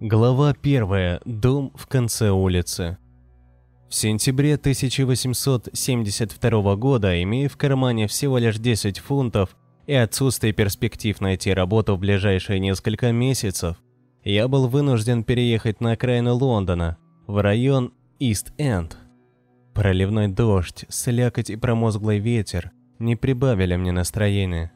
Глава 1. Дом в конце улицы. В сентябре 1872 года, имея в кармане всего лишь 10 фунтов и отсутствие перспектив найти работу в ближайшие несколько месяцев, я был вынужден переехать на окраину Лондона, в район Ист-Энд. Проливной дождь, слякоть и промозглый ветер не прибавили мне настроения.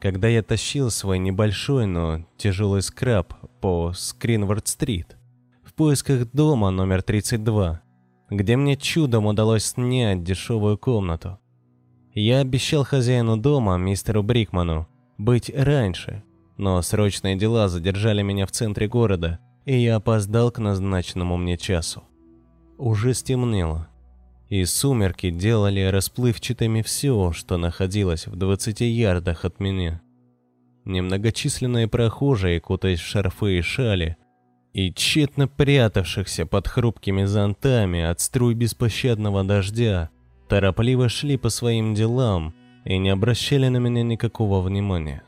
Когда я тащил свой небольшой, но тяжелый скраб по Скринворд-стрит в поисках дома номер 32, где мне чудом удалось снять дешевую комнату. Я обещал хозяину дома, мистеру Брикману, быть раньше, но срочные дела задержали меня в центре города, и я опоздал к назначенному мне часу. Уже стемнело, и сумерки делали расплывчатыми все, что находилось в 20 ярдах от меня. Немногочисленные прохожие, кутаясь в шарфы и шали, и тщетно прятавшихся под хрупкими зонтами от струй беспощадного дождя, торопливо шли по своим делам и не обращали на меня никакого внимания.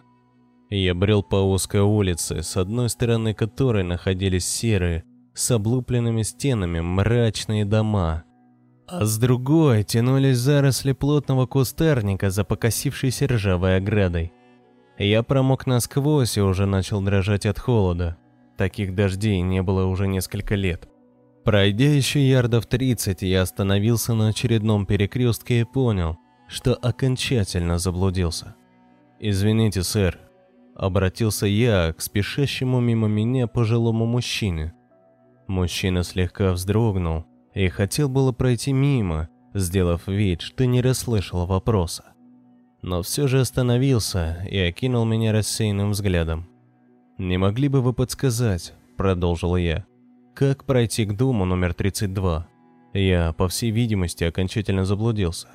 Я брел по узкой улице, с одной стороны которой находились серые, с облупленными стенами мрачные дома, а с другой тянулись заросли плотного кустарника за покосившейся ржавой оградой. Я промок насквозь и уже начал дрожать от холода. Таких дождей не было уже несколько лет. Пройдя еще ярдов 30, я остановился на очередном перекрестке и понял, что окончательно заблудился. «Извините, сэр», — обратился я к спешащему мимо меня пожилому мужчине. Мужчина слегка вздрогнул и хотел было пройти мимо, сделав вид, что не расслышал вопроса но все же остановился и окинул меня рассеянным взглядом. «Не могли бы вы подсказать?» – продолжил я. «Как пройти к дому номер 32?» Я, по всей видимости, окончательно заблудился.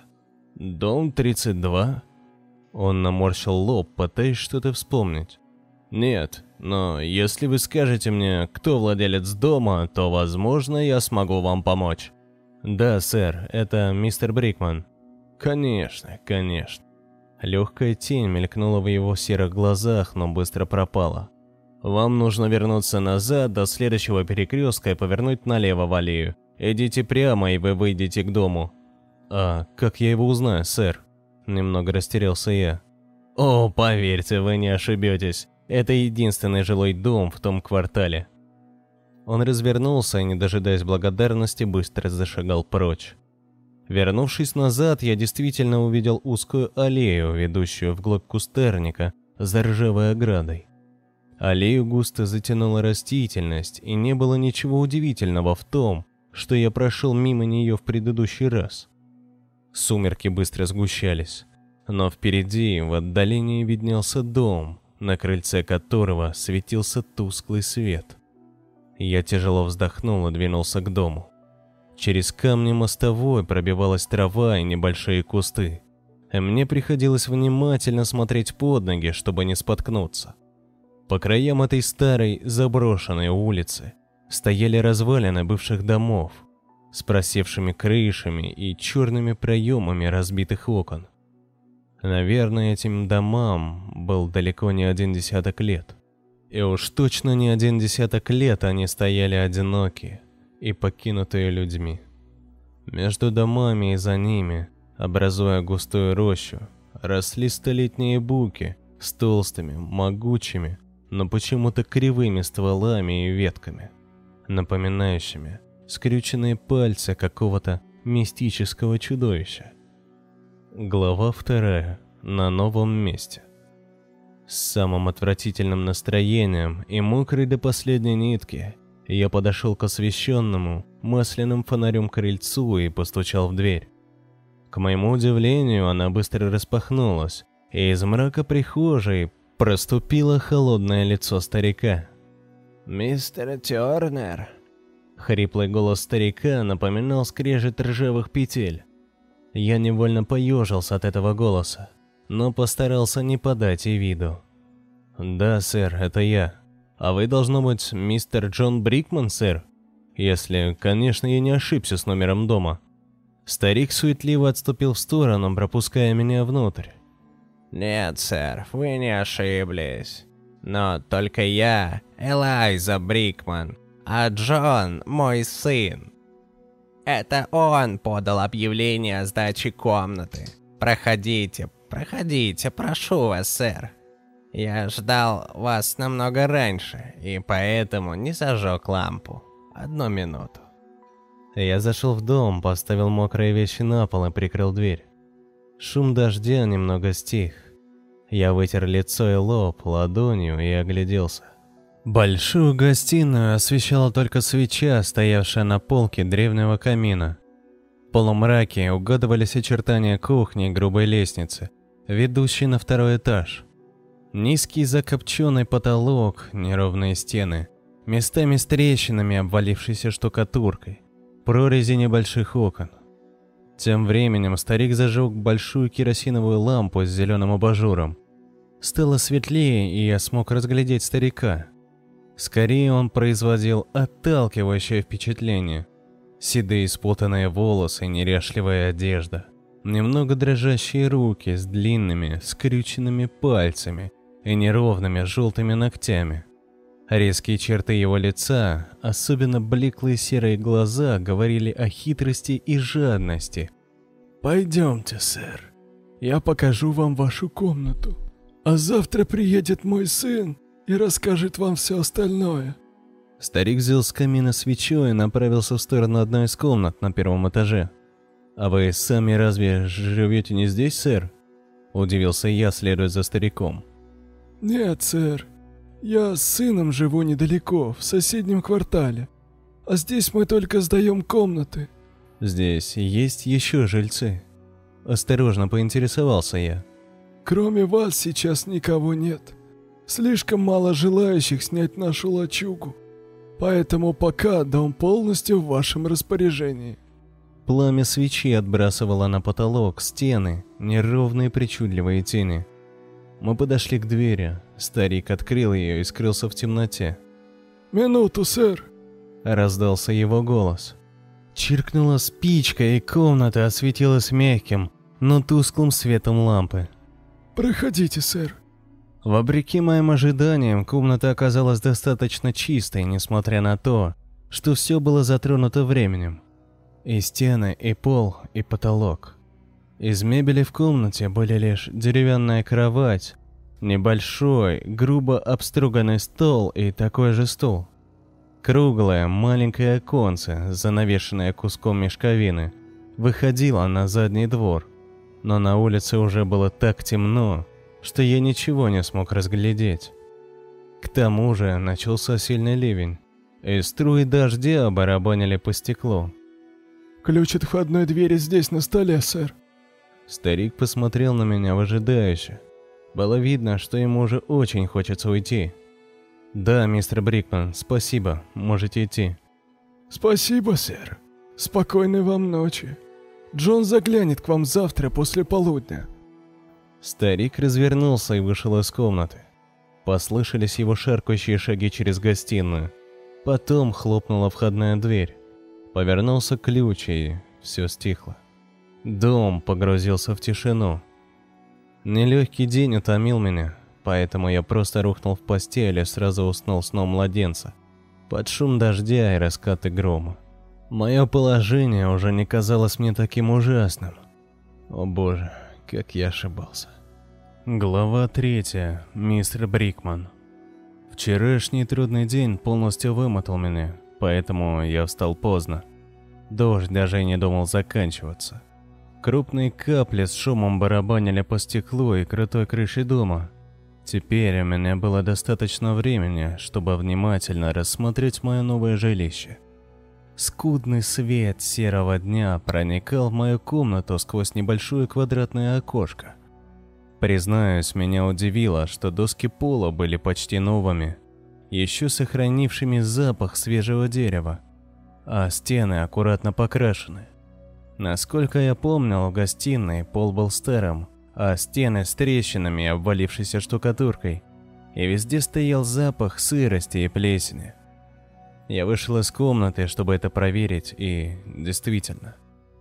«Дом 32?» Он наморщил лоб, пытаясь что-то вспомнить. «Нет, но если вы скажете мне, кто владелец дома, то, возможно, я смогу вам помочь». «Да, сэр, это мистер Брикман». «Конечно, конечно. Легкая тень мелькнула в его серых глазах, но быстро пропала. «Вам нужно вернуться назад до следующего перекрестка и повернуть налево в аллею. Идите прямо, и вы выйдете к дому». «А как я его узнаю, сэр?» Немного растерялся я. «О, поверьте, вы не ошибетесь. Это единственный жилой дом в том квартале». Он развернулся и, не дожидаясь благодарности, быстро зашагал прочь. Вернувшись назад, я действительно увидел узкую аллею, ведущую вглубь кустарника, за ржавой оградой. Аллею густо затянула растительность, и не было ничего удивительного в том, что я прошел мимо нее в предыдущий раз. Сумерки быстро сгущались, но впереди, в отдалении, виднелся дом, на крыльце которого светился тусклый свет. Я тяжело вздохнул и двинулся к дому. Через камни мостовой пробивалась трава и небольшие кусты. Мне приходилось внимательно смотреть под ноги, чтобы не споткнуться. По краям этой старой заброшенной улицы стояли развалины бывших домов с просевшими крышами и черными проемами разбитых окон. Наверное, этим домам был далеко не один десяток лет. И уж точно не один десяток лет они стояли одинокие, и покинутые людьми. Между домами и за ними, образуя густую рощу, росли столетние буки с толстыми, могучими, но почему-то кривыми стволами и ветками, напоминающими скрюченные пальцы какого-то мистического чудовища. Глава вторая. На новом месте. С самым отвратительным настроением и мокрой до последней нитки – я подошел к освещенному масляным фонарем крыльцу и постучал в дверь. К моему удивлению, она быстро распахнулась, и из мрака прихожей проступило холодное лицо старика. «Мистер Тернер?» Хриплый голос старика напоминал скрежет ржавых петель. Я невольно поежился от этого голоса, но постарался не подать и виду. «Да, сэр, это я», а вы, должно быть, мистер Джон Брикман, сэр? Если, конечно, я не ошибся с номером дома. Старик суетливо отступил в сторону, пропуская меня внутрь. «Нет, сэр, вы не ошиблись. Но только я Элайза Брикман, а Джон мой сын. Это он подал объявление о сдаче комнаты. Проходите, проходите, прошу вас, сэр. Я ждал вас намного раньше, и поэтому не зажег лампу. Одну минуту. Я зашел в дом, поставил мокрые вещи на пол и прикрыл дверь. Шум дождя немного стих. Я вытер лицо и лоб ладонью и огляделся. Большую гостиную освещала только свеча, стоявшая на полке древнего камина. В полумраке угадывались очертания кухни и грубой лестницы, ведущей на второй этаж. Низкий закопченный потолок, неровные стены, местами с трещинами, обвалившейся штукатуркой, прорези небольших окон. Тем временем старик зажег большую керосиновую лампу с зеленым абажуром. Стало светлее, и я смог разглядеть старика. Скорее он производил отталкивающее впечатление. Седые спутанные волосы, неряшливая одежда. Немного дрожащие руки с длинными, скрюченными пальцами и неровными желтыми ногтями. Резкие черты его лица, особенно блеклые серые глаза, говорили о хитрости и жадности. «Пойдемте, сэр. Я покажу вам вашу комнату. А завтра приедет мой сын и расскажет вам все остальное». Старик взял с камина свечу и направился в сторону одной из комнат на первом этаже. «А вы сами разве живете не здесь, сэр?» Удивился я, следуя за стариком. «Нет, сэр. Я с сыном живу недалеко, в соседнем квартале. А здесь мы только сдаем комнаты». «Здесь есть еще жильцы?» Осторожно поинтересовался я. «Кроме вас сейчас никого нет. Слишком мало желающих снять нашу лачугу. Поэтому пока дом полностью в вашем распоряжении». Пламя свечи отбрасывало на потолок, стены, неровные причудливые тени. Мы подошли к двери. Старик открыл ее и скрылся в темноте. «Минуту, сэр!» Раздался его голос. Чиркнула спичка, и комната осветилась мягким, но тусклым светом лампы. «Проходите, сэр!» Вопреки моим ожиданиям, комната оказалась достаточно чистой, несмотря на то, что все было затронуто временем. И стены, и пол, и потолок. Из мебели в комнате были лишь деревянная кровать, небольшой, грубо обструганный стол и такой же стул. Круглое, маленькое оконце, занавешенное куском мешковины, выходило на задний двор, но на улице уже было так темно, что я ничего не смог разглядеть. К тому же начался сильный ливень, и струи дождя барабанили по стеклу. «Ключ от входной двери здесь на столе, сэр». Старик посмотрел на меня выжидающе. Было видно, что ему уже очень хочется уйти. «Да, мистер Брикман, спасибо, можете идти». «Спасибо, сэр. Спокойной вам ночи. Джон заглянет к вам завтра после полудня». Старик развернулся и вышел из комнаты. Послышались его шаркающие шаги через гостиную. Потом хлопнула входная дверь. Повернулся ключ, и все стихло. Дом погрузился в тишину. Нелегкий день утомил меня, поэтому я просто рухнул в постель и сразу уснул сном младенца. Под шум дождя и раскаты грома. Мое положение уже не казалось мне таким ужасным. О боже, как я ошибался. Глава третья. Мистер Брикман. Вчерашний трудный день полностью вымотал меня, поэтому я встал поздно. Дождь даже и не думал заканчиваться. Крупные капли с шумом барабанили по стеклу и крутой крыше дома. Теперь у меня было достаточно времени, чтобы внимательно рассмотреть мое новое жилище. Скудный свет серого дня проникал в мою комнату сквозь небольшое квадратное окошко. Признаюсь, меня удивило, что доски пола были почти новыми, еще сохранившими запах свежего дерева, а стены аккуратно покрашены. Насколько я помнил, в гостиной пол был старым, а стены с трещинами и обвалившейся штукатуркой, и везде стоял запах сырости и плесени. Я вышел из комнаты, чтобы это проверить, и действительно,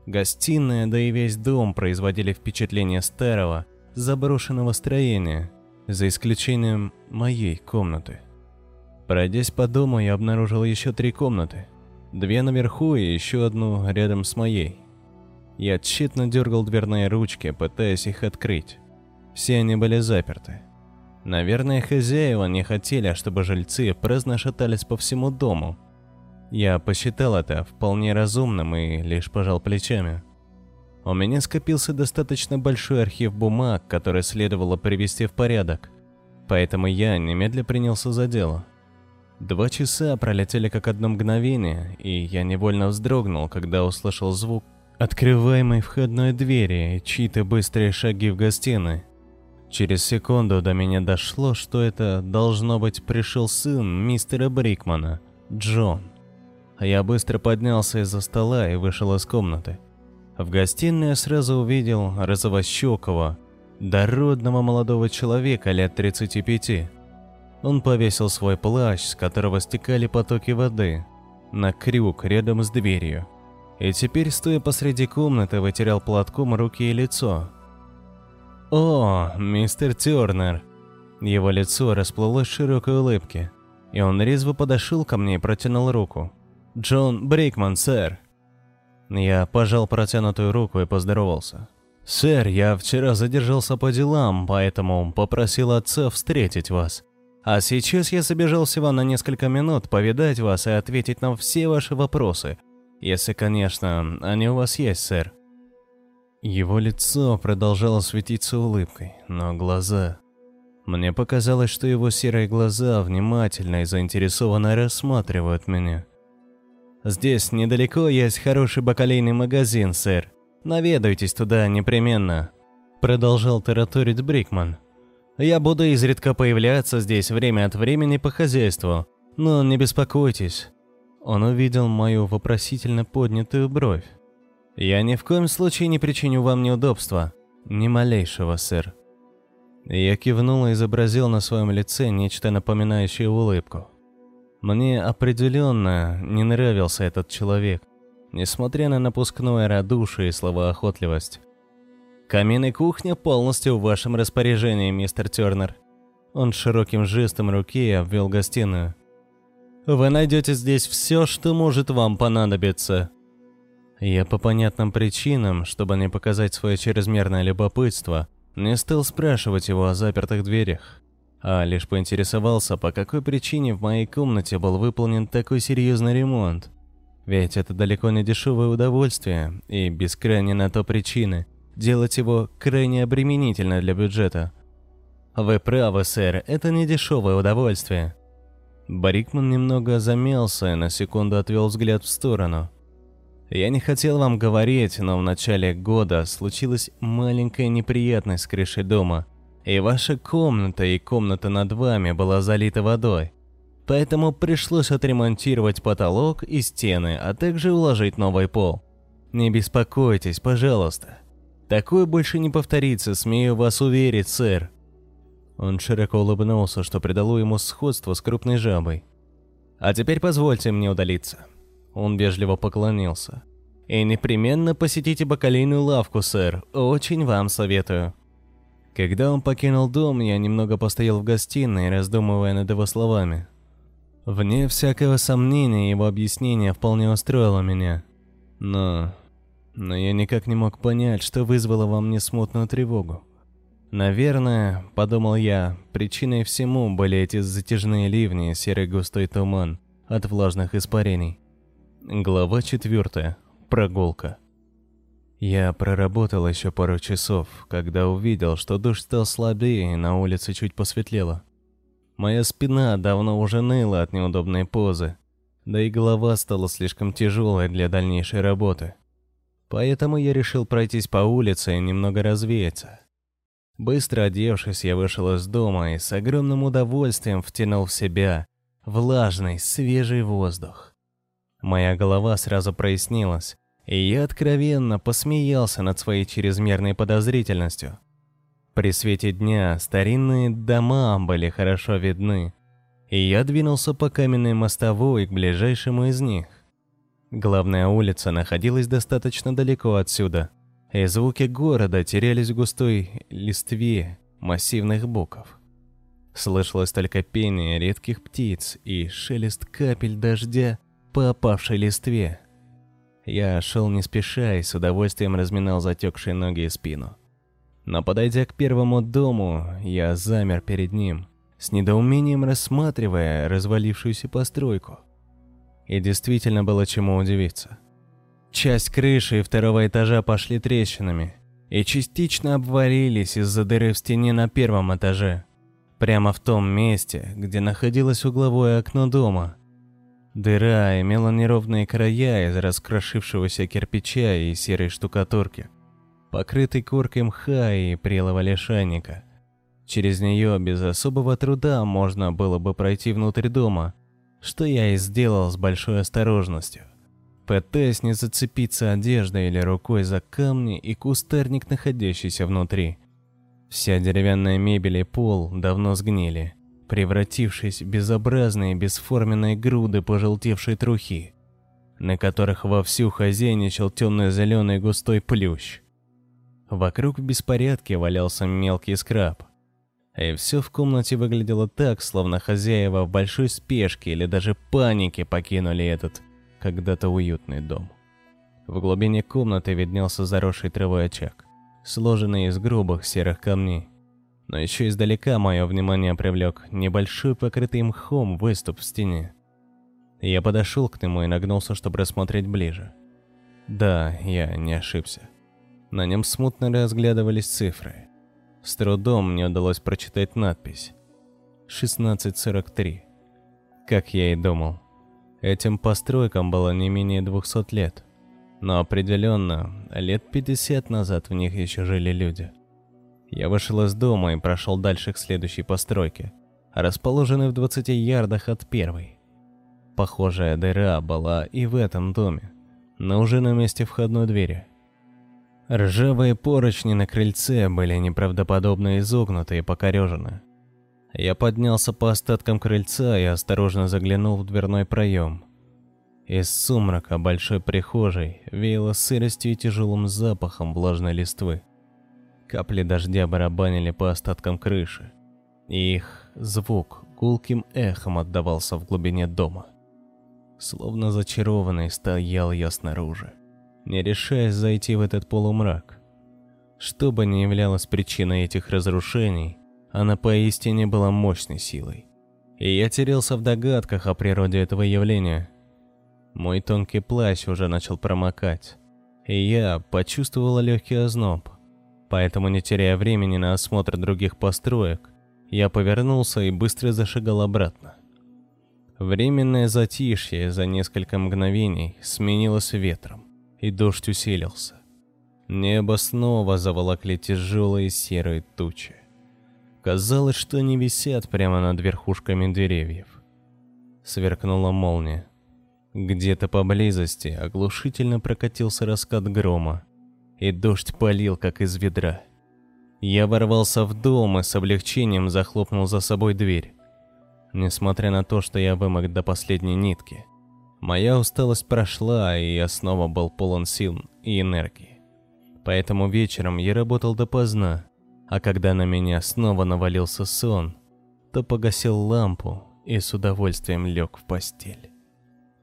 гостиная, да и весь дом производили впечатление старого, заброшенного строения, за исключением моей комнаты. Пройдясь по дому, я обнаружил еще три комнаты. Две наверху и еще одну рядом с моей. Я тщетно дергал дверные ручки, пытаясь их открыть. Все они были заперты. Наверное, хозяева не хотели, чтобы жильцы праздно шатались по всему дому. Я посчитал это вполне разумным и лишь пожал плечами. У меня скопился достаточно большой архив бумаг, который следовало привести в порядок, поэтому я немедленно принялся за дело. Два часа пролетели как одно мгновение, и я невольно вздрогнул, когда услышал звук открываемой входной двери и чьи-то быстрые шаги в гостиной. Через секунду до меня дошло, что это, должно быть, пришел сын мистера Брикмана, Джон. Я быстро поднялся из-за стола и вышел из комнаты. В гостиной я сразу увидел розовощекого, дородного молодого человека лет 35. Он повесил свой плащ, с которого стекали потоки воды, на крюк рядом с дверью. И теперь, стоя посреди комнаты, вытирал платком руки и лицо. «О, мистер Тернер!» Его лицо расплылось в широкой улыбке, и он резво подошел ко мне и протянул руку. «Джон Брейкман, сэр!» Я пожал протянутую руку и поздоровался. «Сэр, я вчера задержался по делам, поэтому попросил отца встретить вас. А сейчас я забежал всего на несколько минут повидать вас и ответить на все ваши вопросы. Если, конечно, они у вас есть, сэр». Его лицо продолжало светиться улыбкой, но глаза... Мне показалось, что его серые глаза внимательно и заинтересованно рассматривают меня. «Здесь недалеко есть хороший бакалейный магазин, сэр. Наведайтесь туда непременно», — продолжал тараторить Брикман. Я буду изредка появляться здесь время от времени по хозяйству, но не беспокойтесь. Он увидел мою вопросительно поднятую бровь. Я ни в коем случае не причиню вам неудобства. Ни малейшего, сэр. Я кивнул и изобразил на своем лице нечто напоминающее улыбку. Мне определенно не нравился этот человек, несмотря на напускное радушие и словоохотливость. Камин и кухня полностью в вашем распоряжении, мистер Тернер. Он широким жестом руки обвел гостиную. Вы найдете здесь все, что может вам понадобиться. Я по понятным причинам, чтобы не показать свое чрезмерное любопытство, не стал спрашивать его о запертых дверях, а лишь поинтересовался, по какой причине в моей комнате был выполнен такой серьезный ремонт. Ведь это далеко не дешевое удовольствие, и без крайней на то причины – делать его крайне обременительно для бюджета. Вы правы, сэр, это не дешевое удовольствие. Барикман немного замялся и на секунду отвел взгляд в сторону. Я не хотел вам говорить, но в начале года случилась маленькая неприятность с крышей дома, и ваша комната и комната над вами была залита водой. Поэтому пришлось отремонтировать потолок и стены, а также уложить новый пол. Не беспокойтесь, пожалуйста. Такое больше не повторится, смею вас уверить, сэр. Он широко улыбнулся, что придало ему сходство с крупной жабой. А теперь позвольте мне удалиться. Он вежливо поклонился. И непременно посетите бакалейную лавку, сэр. Очень вам советую. Когда он покинул дом, я немного постоял в гостиной, раздумывая над его словами. Вне всякого сомнения, его объяснение вполне устроило меня. Но но я никак не мог понять, что вызвало во мне смутную тревогу. Наверное, подумал я, причиной всему были эти затяжные ливни, серый густой туман от влажных испарений. Глава четвертая. Прогулка. Я проработал еще пару часов, когда увидел, что дождь стал слабее и на улице чуть посветлело. Моя спина давно уже ныла от неудобной позы, да и голова стала слишком тяжелой для дальнейшей работы. Поэтому я решил пройтись по улице и немного развеяться. Быстро одевшись, я вышел из дома и с огромным удовольствием втянул в себя влажный, свежий воздух. Моя голова сразу прояснилась, и я откровенно посмеялся над своей чрезмерной подозрительностью. При свете дня старинные дома были хорошо видны, и я двинулся по каменной мостовой к ближайшему из них. Главная улица находилась достаточно далеко отсюда, и звуки города терялись в густой листве массивных букв. Слышалось только пение редких птиц и шелест капель дождя по опавшей листве. Я шел не спеша и с удовольствием разминал затекшие ноги и спину. Но подойдя к первому дому, я замер перед ним, с недоумением рассматривая развалившуюся постройку. И действительно было чему удивиться. Часть крыши и второго этажа пошли трещинами и частично обвалились из-за дыры в стене на первом этаже, прямо в том месте, где находилось угловое окно дома. Дыра имела неровные края из раскрошившегося кирпича и серой штукатурки, покрытой коркой мха и прелого лишайника. Через нее без особого труда можно было бы пройти внутрь дома, что я и сделал с большой осторожностью пытаясь не зацепиться одеждой или рукой за камни и кустарник, находящийся внутри. Вся деревянная мебель и пол давно сгнили, превратившись в безобразные бесформенные груды пожелтевшей трухи, на которых вовсю хозяйничал темно-зеленый густой плющ. Вокруг в беспорядке валялся мелкий скраб, и все в комнате выглядело так, словно хозяева в большой спешке или даже панике покинули этот когда-то уютный дом. В глубине комнаты виднелся заросший травой очаг, сложенный из грубых серых камней. Но еще издалека мое внимание привлек небольшой покрытый мхом выступ в стене. Я подошел к нему и нагнулся, чтобы рассмотреть ближе. Да, я не ошибся. На нем смутно разглядывались цифры. С трудом мне удалось прочитать надпись. 1643. Как я и думал, Этим постройкам было не менее 200 лет. Но определенно, лет 50 назад в них еще жили люди. Я вышел из дома и прошел дальше к следующей постройке, расположенной в 20 ярдах от первой. Похожая дыра была и в этом доме, но уже на месте входной двери. Ржавые поручни на крыльце были неправдоподобно изогнуты и покорежены. Я поднялся по остаткам крыльца и осторожно заглянул в дверной проем. Из сумрака большой прихожей веяло сыростью и тяжелым запахом влажной листвы. Капли дождя барабанили по остаткам крыши, и их звук гулким эхом отдавался в глубине дома. Словно зачарованный стоял я снаружи, не решаясь зайти в этот полумрак. Что бы ни являлось причиной этих разрушений, она поистине была мощной силой. И я терялся в догадках о природе этого явления. Мой тонкий плащ уже начал промокать, и я почувствовала легкий озноб. Поэтому, не теряя времени на осмотр других построек, я повернулся и быстро зашагал обратно. Временное затишье за несколько мгновений сменилось ветром, и дождь усилился. Небо снова заволокли тяжелые серые тучи. Казалось, что они висят прямо над верхушками деревьев. Сверкнула молния. Где-то поблизости оглушительно прокатился раскат грома, и дождь полил, как из ведра. Я ворвался в дом и с облегчением захлопнул за собой дверь. Несмотря на то, что я вымок до последней нитки, моя усталость прошла, и я снова был полон сил и энергии. Поэтому вечером я работал допоздна, а когда на меня снова навалился сон, то погасил лампу и с удовольствием лег в постель.